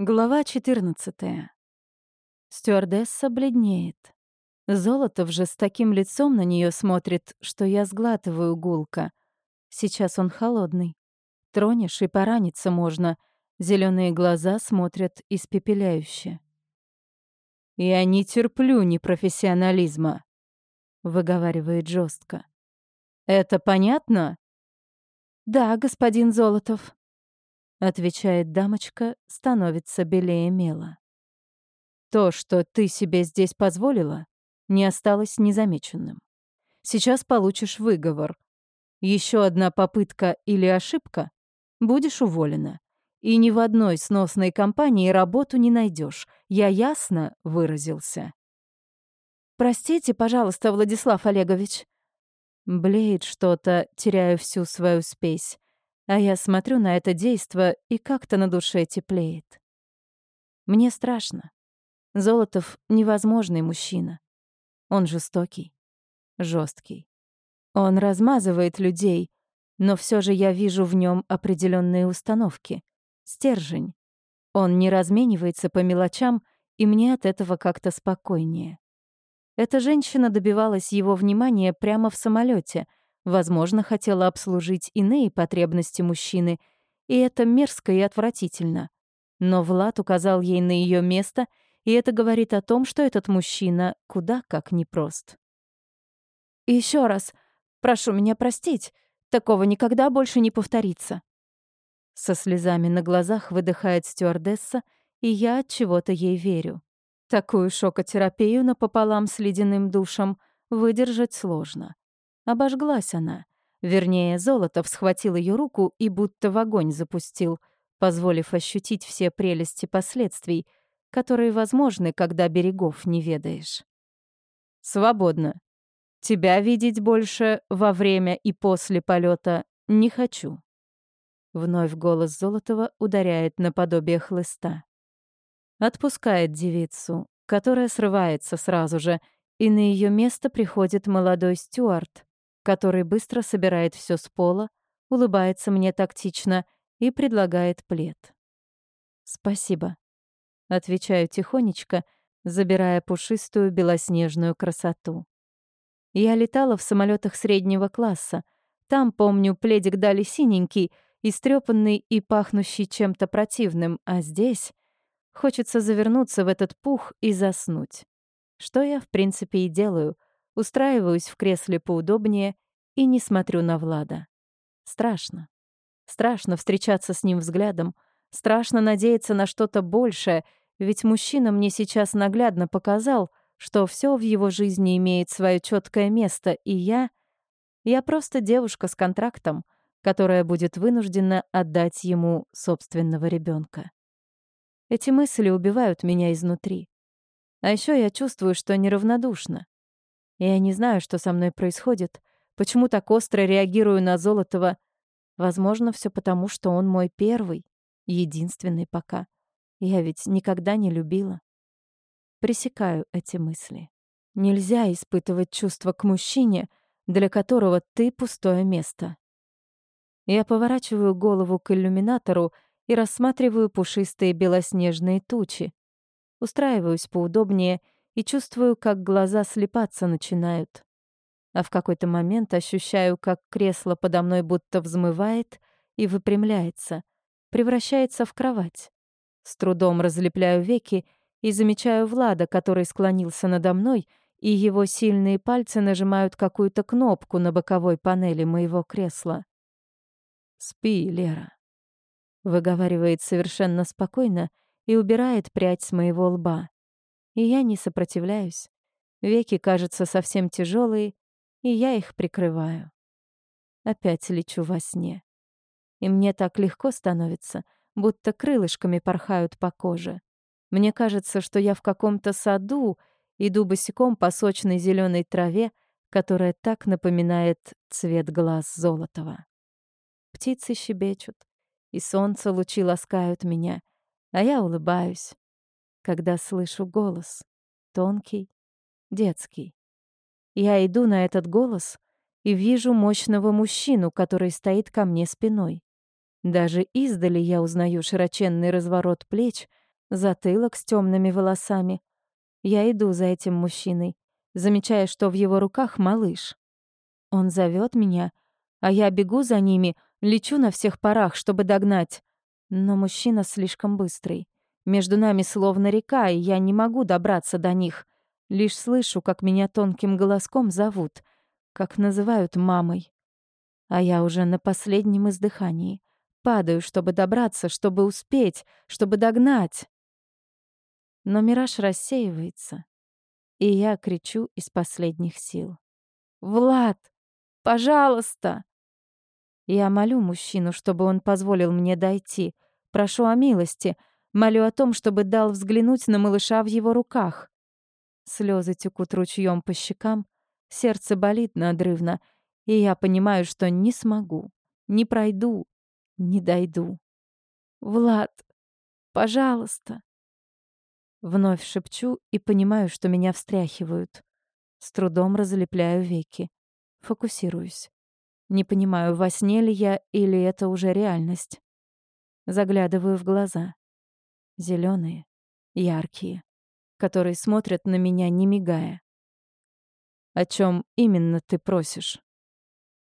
Глава 14. Стюардесса бледнеет. Золотов же с таким лицом на нее смотрит, что я сглатываю гулко. Сейчас он холодный. Тронешь и пораниться можно. Зеленые глаза смотрят испепеляюще. «Я не терплю непрофессионализма», — выговаривает жестко. «Это понятно?» «Да, господин Золотов», отвечает дамочка, становится белее мела. То, что ты себе здесь позволила, не осталось незамеченным. Сейчас получишь выговор. Еще одна попытка или ошибка — будешь уволена. И ни в одной сносной компании работу не найдешь. Я ясно выразился. «Простите, пожалуйста, Владислав Олегович». Блеет что-то, теряю всю свою спесь. А я смотрю на это действо, и как-то на душе теплеет. Мне страшно. Золотов — невозможный мужчина. Он жестокий, жесткий. Он размазывает людей, но все же я вижу в нем определенные установки. Стержень. Он не разменивается по мелочам, и мне от этого как-то спокойнее. Эта женщина добивалась его внимания прямо в самолете — Возможно, хотела обслужить иные потребности мужчины, и это мерзко и отвратительно. Но Влад указал ей на ее место, и это говорит о том, что этот мужчина куда как непрост. Еще раз, прошу меня простить, такого никогда больше не повторится. Со слезами на глазах выдыхает стюардесса, и я от чего-то ей верю. Такую шокотерапию напополам с ледяным душем выдержать сложно. Обожглась она. Вернее, Золотов схватил ее руку и будто в огонь запустил, позволив ощутить все прелести последствий, которые возможны, когда берегов не ведаешь. «Свободно. Тебя видеть больше во время и после полета не хочу». Вновь голос Золотова ударяет наподобие хлыста. Отпускает девицу, которая срывается сразу же, и на ее место приходит молодой Стюарт, который быстро собирает все с пола, улыбается мне тактично и предлагает плед. «Спасибо», — отвечаю тихонечко, забирая пушистую белоснежную красоту. Я летала в самолетах среднего класса. Там, помню, пледик дали синенький, истрепанный и пахнущий чем-то противным, а здесь хочется завернуться в этот пух и заснуть. Что я, в принципе, и делаю — устраиваюсь в кресле поудобнее и не смотрю на Влада. Страшно. Страшно встречаться с ним взглядом, страшно надеяться на что-то большее, ведь мужчина мне сейчас наглядно показал, что все в его жизни имеет свое четкое место, и я... Я просто девушка с контрактом, которая будет вынуждена отдать ему собственного ребенка. Эти мысли убивают меня изнутри. А еще я чувствую, что неравнодушна. Я не знаю, что со мной происходит, почему так остро реагирую на Золотого. Возможно, все потому, что он мой первый, единственный пока. Я ведь никогда не любила. Пресекаю эти мысли. Нельзя испытывать чувства к мужчине, для которого ты пустое место. Я поворачиваю голову к иллюминатору и рассматриваю пушистые белоснежные тучи. Устраиваюсь поудобнее — и чувствую, как глаза слепаться начинают. А в какой-то момент ощущаю, как кресло подо мной будто взмывает и выпрямляется, превращается в кровать. С трудом разлепляю веки и замечаю Влада, который склонился надо мной, и его сильные пальцы нажимают какую-то кнопку на боковой панели моего кресла. «Спи, Лера», — выговаривает совершенно спокойно и убирает прядь с моего лба и я не сопротивляюсь. Веки кажутся совсем тяжелые, и я их прикрываю. Опять лечу во сне. И мне так легко становится, будто крылышками порхают по коже. Мне кажется, что я в каком-то саду иду босиком по сочной зеленой траве, которая так напоминает цвет глаз золотого. Птицы щебечут, и солнце лучи ласкают меня, а я улыбаюсь, когда слышу голос. Тонкий, детский. Я иду на этот голос и вижу мощного мужчину, который стоит ко мне спиной. Даже издали я узнаю широченный разворот плеч, затылок с темными волосами. Я иду за этим мужчиной, замечая, что в его руках малыш. Он зовет меня, а я бегу за ними, лечу на всех парах, чтобы догнать. Но мужчина слишком быстрый. Между нами словно река, и я не могу добраться до них. Лишь слышу, как меня тонким голоском зовут, как называют мамой. А я уже на последнем издыхании. Падаю, чтобы добраться, чтобы успеть, чтобы догнать. Но мираж рассеивается, и я кричу из последних сил. «Влад, пожалуйста!» Я молю мужчину, чтобы он позволил мне дойти. Прошу о милости, молю о том, чтобы дал взглянуть на малыша в его руках. Слезы текут ручьем по щекам, сердце болит надрывно, и я понимаю, что не смогу, не пройду, не дойду. «Влад, пожалуйста!» Вновь шепчу и понимаю, что меня встряхивают. С трудом разлепляю веки. Фокусируюсь. Не понимаю, во сне ли я или это уже реальность. Заглядываю в глаза. Зеленые, яркие, которые смотрят на меня, не мигая. «О чем именно ты просишь?»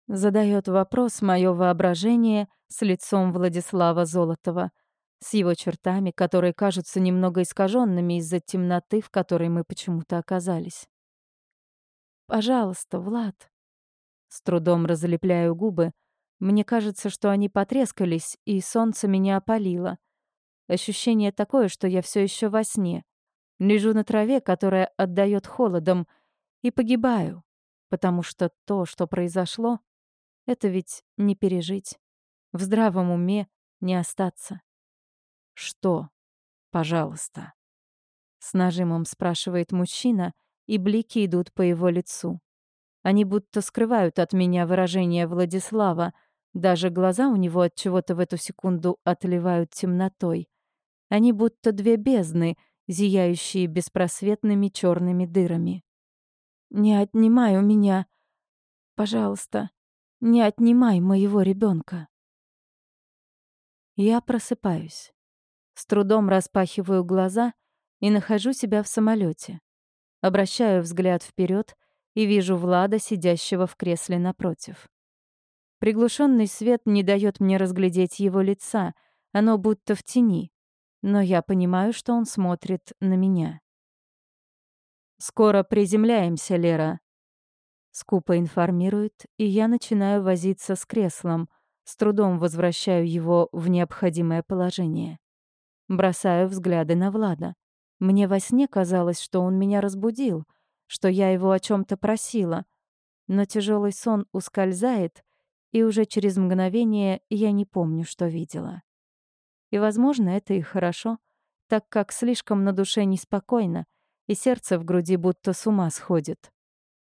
Задает вопрос мое воображение с лицом Владислава Золотова, с его чертами, которые кажутся немного искаженными из-за темноты, в которой мы почему-то оказались. «Пожалуйста, Влад». С трудом разлепляю губы. Мне кажется, что они потрескались, и солнце меня опалило. Ощущение такое, что я все еще во сне. Лежу на траве, которая отдает холодом, и погибаю, потому что то, что произошло, это ведь не пережить. В здравом уме не остаться. «Что? Пожалуйста». С нажимом спрашивает мужчина, и блики идут по его лицу. Они будто скрывают от меня выражение Владислава, даже глаза у него от чего-то в эту секунду отливают темнотой. Они будто две бездны, зияющие беспросветными черными дырами. «Не отнимай у меня. Пожалуйста, не отнимай моего ребенка. Я просыпаюсь. С трудом распахиваю глаза и нахожу себя в самолете. Обращаю взгляд вперед и вижу Влада, сидящего в кресле напротив. Приглушенный свет не дает мне разглядеть его лица, оно будто в тени, но я понимаю, что он смотрит на меня. «Скоро приземляемся, Лера», Скупо информирует, и я начинаю возиться с креслом, с трудом возвращаю его в необходимое положение. Бросаю взгляды на Влада. Мне во сне казалось, что он меня разбудил, что я его о чем то просила. Но тяжелый сон ускользает, и уже через мгновение я не помню, что видела. И, возможно, это и хорошо, так как слишком на душе неспокойно, и сердце в груди будто с ума сходит.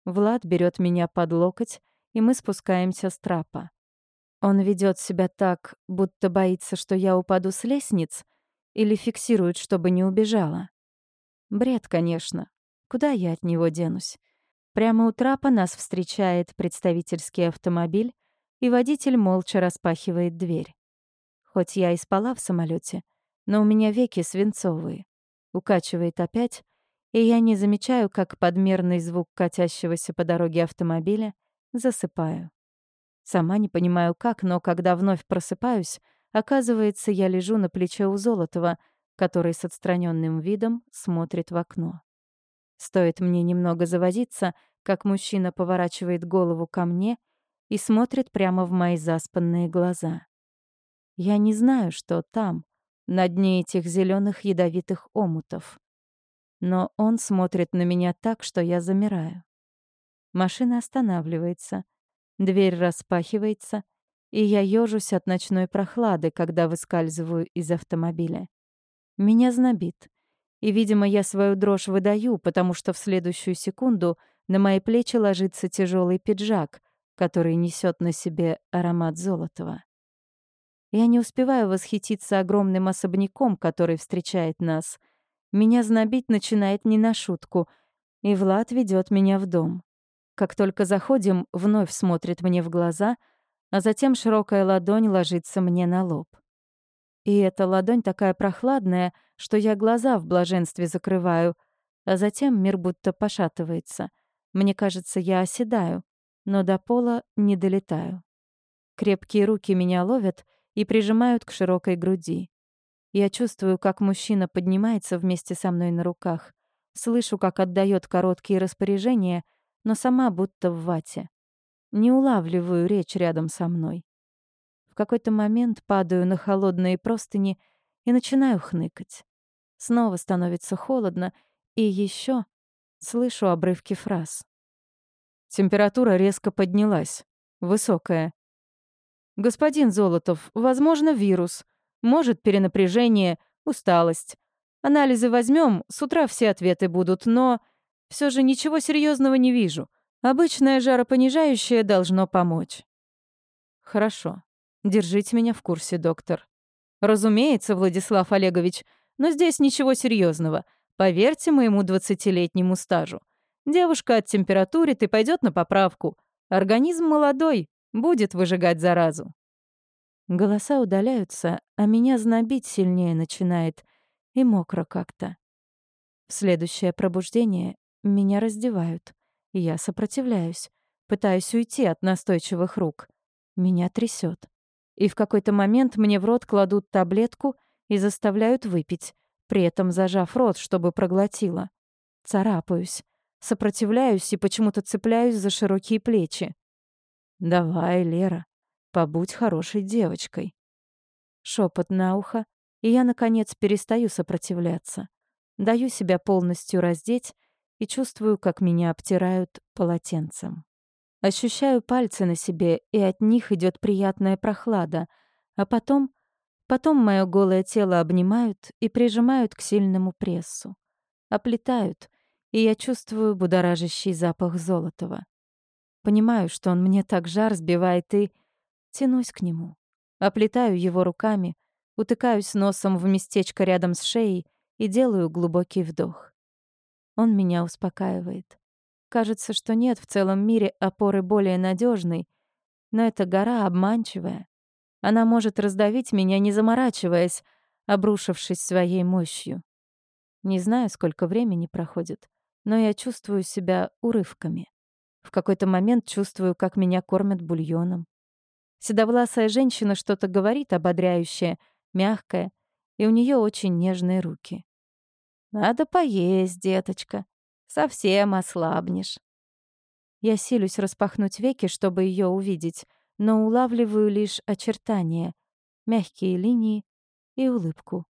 Влад берет меня под локоть, и мы спускаемся с трапа. Он ведет себя так, будто боится, что я упаду с лестниц, или фиксирует, чтобы не убежала. Бред, конечно. Куда я от него денусь? Прямо у трапа нас встречает представительский автомобиль, и водитель молча распахивает дверь. Хоть я и спала в самолете, но у меня веки свинцовые. Укачивает опять, и я не замечаю, как подмерный звук катящегося по дороге автомобиля засыпаю. Сама не понимаю как, но когда вновь просыпаюсь, оказывается, я лежу на плече у Золотова, который с отстраненным видом смотрит в окно. Стоит мне немного завозиться, как мужчина поворачивает голову ко мне и смотрит прямо в мои заспанные глаза. Я не знаю, что там, на дне этих зеленых ядовитых омутов но он смотрит на меня так, что я замираю. Машина останавливается, дверь распахивается, и я ёжусь от ночной прохлады, когда выскальзываю из автомобиля. Меня знобит, и, видимо, я свою дрожь выдаю, потому что в следующую секунду на мои плечи ложится тяжелый пиджак, который несет на себе аромат золотого. Я не успеваю восхититься огромным особняком, который встречает нас — меня знобить начинает не на шутку, и Влад ведет меня в дом. Как только заходим, вновь смотрит мне в глаза, а затем широкая ладонь ложится мне на лоб. И эта ладонь такая прохладная, что я глаза в блаженстве закрываю, а затем мир будто пошатывается. Мне кажется, я оседаю, но до пола не долетаю. Крепкие руки меня ловят и прижимают к широкой груди. Я чувствую, как мужчина поднимается вместе со мной на руках. Слышу, как отдает короткие распоряжения, но сама будто в вате. Не улавливаю речь рядом со мной. В какой-то момент падаю на холодные простыни и начинаю хныкать. Снова становится холодно, и еще слышу обрывки фраз. Температура резко поднялась. Высокая. «Господин Золотов, возможно, вирус. Может, перенапряжение, усталость. Анализы возьмем, с утра все ответы будут, но все же ничего серьезного не вижу. Обычное жаропонижающее должно помочь». «Хорошо. Держите меня в курсе, доктор». «Разумеется, Владислав Олегович, но здесь ничего серьезного. Поверьте моему двадцатилетнему стажу. Девушка оттемпературит и пойдет на поправку. Организм молодой, будет выжигать заразу. Голоса удаляются, а меня знобить сильнее начинает, и мокро как-то. В следующее пробуждение меня раздевают, я сопротивляюсь, пытаюсь уйти от настойчивых рук. Меня трясет. И в какой-то момент мне в рот кладут таблетку и заставляют выпить, при этом зажав рот, чтобы проглотила. Царапаюсь, сопротивляюсь и почему-то цепляюсь за широкие плечи. «Давай, Лера, побудь хорошей девочкой». Шепот на ухо, и я, наконец, перестаю сопротивляться. Даю себя полностью раздеть и чувствую, как меня обтирают полотенцем. Ощущаю пальцы на себе, и от них идет приятная прохлада, а потом Потом мое голое тело обнимают и прижимают к сильному прессу. Оплетают, и я чувствую будоражащий запах золотого. Понимаю, что он мне так жар сбивает, и тянусь к нему. Оплетаю его руками, утыкаюсь носом в местечко рядом с шеей и делаю глубокий вдох. Он меня успокаивает. Кажется, что нет в целом мире опоры более надежной, но эта гора обманчивая, она может раздавить меня, не заморачиваясь, обрушившись своей мощью. Не знаю, сколько времени проходит, но я чувствую себя урывками. В какой-то момент чувствую, как меня кормят бульоном. Седовласая женщина что-то говорит ободряющее, мягкое, и у нее очень нежные руки. «Надо поесть, деточка. Совсем ослабнешь». Я силюсь распахнуть веки, чтобы ее увидеть, но улавливаю лишь очертания, мягкие линии и улыбку.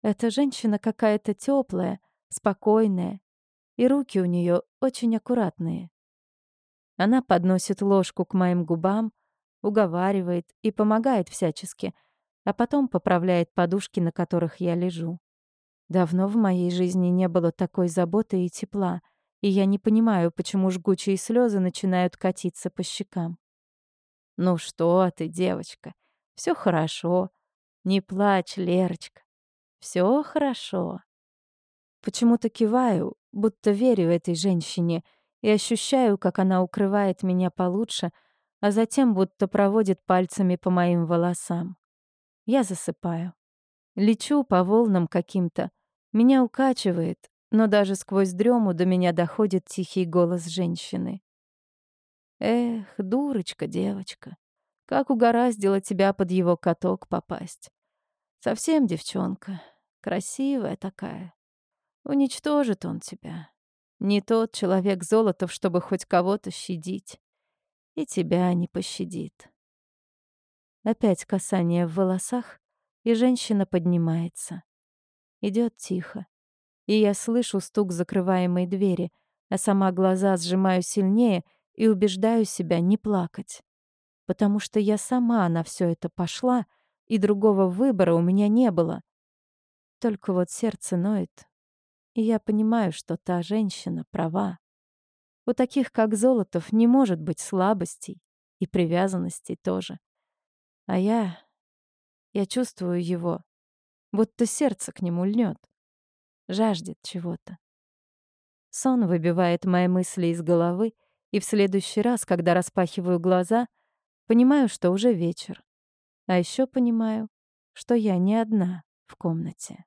Эта женщина какая-то теплая, спокойная, и руки у нее очень аккуратные. Она подносит ложку к моим губам, уговаривает и помогает всячески, а потом поправляет подушки, на которых я лежу. Давно в моей жизни не было такой заботы и тепла, и я не понимаю, почему жгучие слезы начинают катиться по щекам. «Ну что ты, девочка, все хорошо. Не плачь, Лерочка. Все хорошо». Почему-то киваю, будто верю этой женщине и ощущаю, как она укрывает меня получше, а затем будто проводит пальцами по моим волосам. Я засыпаю. Лечу по волнам каким-то. Меня укачивает, но даже сквозь дрему до меня доходит тихий голос женщины. Эх, дурочка, девочка, как угораздило тебя под его каток попасть. Совсем девчонка, красивая такая. Уничтожит он тебя. Не тот человек Золотов, чтобы хоть кого-то щадить. И тебя не пощадит. Опять касание в волосах, и женщина поднимается. Идет тихо. И я слышу стук закрываемой двери, а сама глаза сжимаю сильнее — и убеждаю себя не плакать. Потому что я сама на все это пошла, и другого выбора у меня не было. Только вот сердце ноет, и я понимаю, что та женщина права. У таких, как Золотов, не может быть слабостей и привязанностей тоже. А я... Я чувствую его, будто сердце к нему льнет, жаждет чего-то. Сон выбивает мои мысли из головы, и в следующий раз, когда распахиваю глаза, понимаю, что уже вечер. А еще понимаю, что я не одна в комнате.